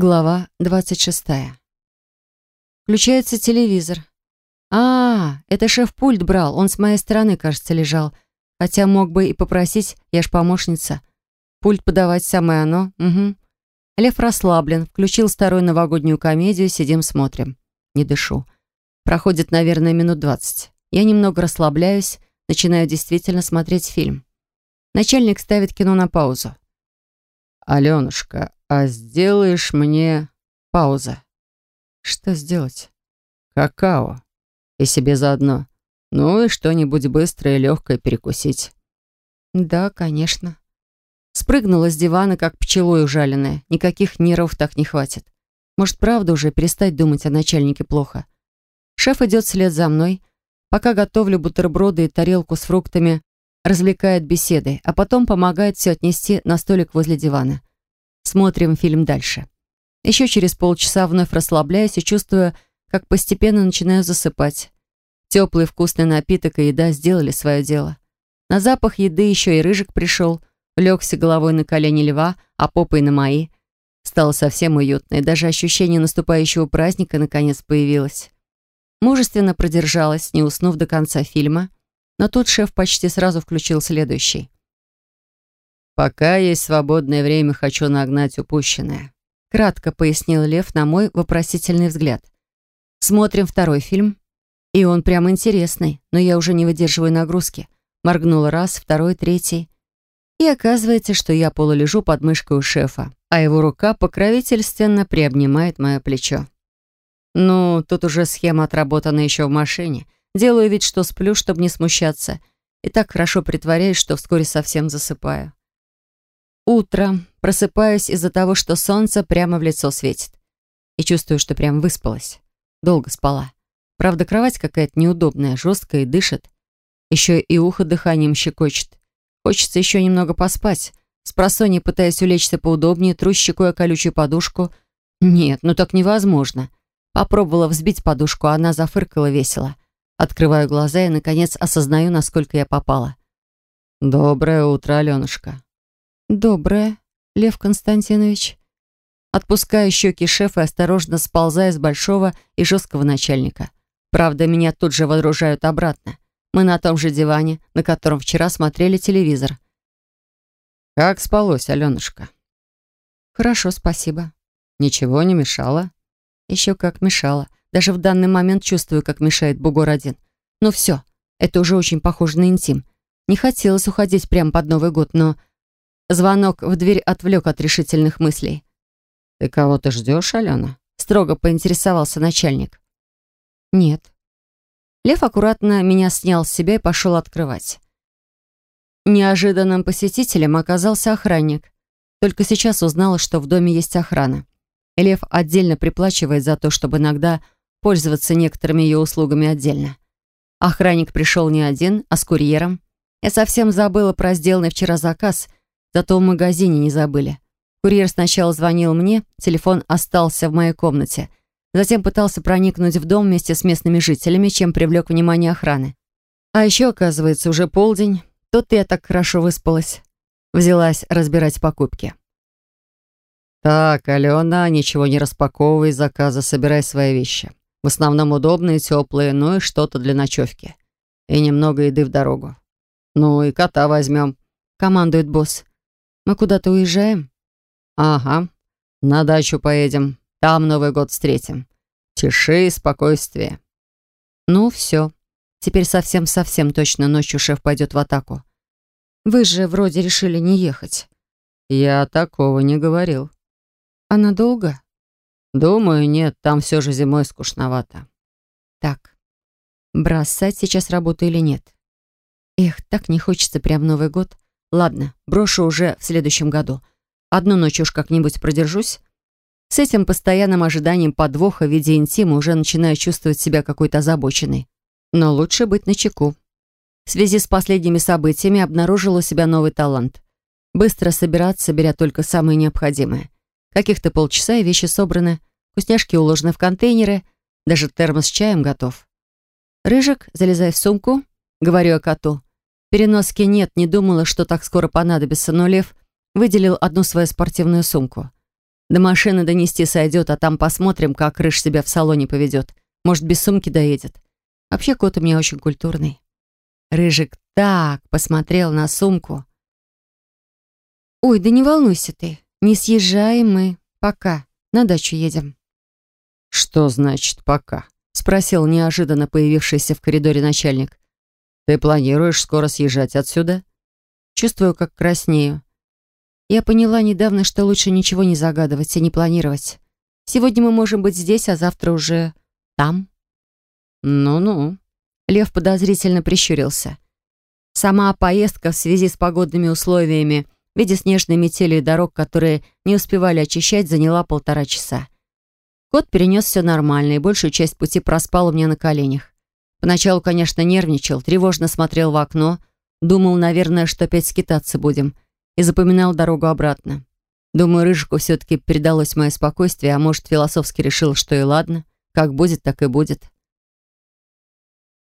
Глава 26. Включается телевизор. А, это шеф пульт брал, он с моей стороны, кажется, лежал. Хотя мог бы и попросить, я ж помощница. Пульт подавать самое оно, угу. Лев расслаблен, включил старую новогоднюю комедию, сидим смотрим. Не дышу. Проходит, наверное, минут двадцать. Я немного расслабляюсь, начинаю действительно смотреть фильм. Начальник ставит кино на паузу. «Аленушка, а сделаешь мне...» Пауза. «Что сделать?» «Какао. И себе заодно. Ну и что-нибудь быстрое и легкое перекусить». «Да, конечно». Спрыгнула с дивана, как пчелой ужаленная. Никаких нервов так не хватит. Может, правда уже перестать думать о начальнике плохо. Шеф идет вслед за мной. Пока готовлю бутерброды и тарелку с фруктами, развлекает беседой, а потом помогает все отнести на столик возле дивана. Смотрим фильм дальше. Еще через полчаса вновь расслабляюсь и чувствую, как постепенно начинаю засыпать. Теплый вкусный напиток и еда сделали свое дело. На запах еды еще и рыжик пришел, легся головой на колени льва, а попой на мои. Стало совсем уютно, и даже ощущение наступающего праздника наконец появилось. Мужественно продержалась, не уснув до конца фильма, но тут шеф почти сразу включил следующий. «Пока есть свободное время, хочу нагнать упущенное», кратко пояснил Лев на мой вопросительный взгляд. Смотрим второй фильм, и он прям интересный, но я уже не выдерживаю нагрузки. Моргнула раз, второй, третий. И оказывается, что я полулежу под мышкой у шефа, а его рука покровительственно приобнимает мое плечо. Ну, тут уже схема отработана еще в машине — Делаю вид, что сплю, чтобы не смущаться. И так хорошо притворяюсь, что вскоре совсем засыпаю. Утро. Просыпаюсь из-за того, что солнце прямо в лицо светит. И чувствую, что прям выспалась. Долго спала. Правда, кровать какая-то неудобная, жесткая и дышит. Еще и ухо дыханием щекочет. Хочется еще немного поспать. С просонья пытаясь улечься поудобнее, тру щекой о колючую подушку. Нет, ну так невозможно. Попробовала взбить подушку, а она зафыркала весело. Открываю глаза и, наконец, осознаю, насколько я попала. «Доброе утро, Аленушка». «Доброе, Лев Константинович». Отпускаю щеки шефа и осторожно сползаю с большого и жесткого начальника. Правда, меня тут же водружают обратно. Мы на том же диване, на котором вчера смотрели телевизор. «Как спалось, Аленушка?» «Хорошо, спасибо». «Ничего не мешало?» «Еще как мешало. Даже в данный момент чувствую, как мешает бугор один. Но все, это уже очень похоже на интим. Не хотелось уходить прямо под Новый год, но... Звонок в дверь отвлек от решительных мыслей. «Ты кого-то ждешь, Алена?» Строго поинтересовался начальник. «Нет». Лев аккуратно меня снял с себя и пошел открывать. Неожиданным посетителем оказался охранник. Только сейчас узнала, что в доме есть охрана. Лев отдельно приплачивает за то, чтобы иногда пользоваться некоторыми ее услугами отдельно. Охранник пришел не один, а с курьером. Я совсем забыла про сделанный вчера заказ, зато в магазине не забыли. Курьер сначала звонил мне, телефон остался в моей комнате. Затем пытался проникнуть в дом вместе с местными жителями, чем привлек внимание охраны. А еще, оказывается, уже полдень. Тут я так хорошо выспалась. Взялась разбирать покупки. «Так, Алена, ничего не распаковывай заказа, собирай свои вещи. В основном удобные, теплые, ну и что-то для ночевки. И немного еды в дорогу. Ну и кота возьмем», — командует босс. «Мы куда-то уезжаем?» «Ага. На дачу поедем. Там Новый год встретим. Тиши и спокойствие». «Ну, все. Теперь совсем-совсем точно ночью шеф пойдет в атаку. Вы же вроде решили не ехать». «Я такого не говорил». «А надолго?» «Думаю, нет, там все же зимой скучновато». «Так, бросать сейчас работу или нет?» «Эх, так не хочется прям Новый год. Ладно, брошу уже в следующем году. Одну ночь уж как-нибудь продержусь». С этим постоянным ожиданием подвоха в виде интима уже начинаю чувствовать себя какой-то озабоченной. Но лучше быть начеку. В связи с последними событиями обнаружила у себя новый талант. Быстро собираться, беря только самое необходимое. Каких-то полчаса и вещи собраны, вкусняшки уложены в контейнеры, даже термос с чаем готов. Рыжик, залезай в сумку, говорю о коту. Переноски нет, не думала, что так скоро понадобится, но Лев выделил одну свою спортивную сумку. До машины донести сойдет, а там посмотрим, как Рыж себя в салоне поведет. Может, без сумки доедет. Вообще, кот у меня очень культурный. Рыжик так посмотрел на сумку. «Ой, да не волнуйся ты. Не съезжаем мы. Пока. На дачу едем». «Что значит «пока»?» — спросил неожиданно появившийся в коридоре начальник. «Ты планируешь скоро съезжать отсюда?» Чувствую, как краснею. Я поняла недавно, что лучше ничего не загадывать и не планировать. Сегодня мы можем быть здесь, а завтра уже там. Ну-ну. Лев подозрительно прищурился. Сама поездка в связи с погодными условиями в виде снежной метели и дорог, которые не успевали очищать, заняла полтора часа. Кот перенес все нормально и большую часть пути проспал у меня на коленях. Поначалу, конечно, нервничал, тревожно смотрел в окно, думал, наверное, что опять скитаться будем, и запоминал дорогу обратно. Думаю, Рыжику все-таки передалось мое спокойствие, а может, философски решил, что и ладно, как будет, так и будет.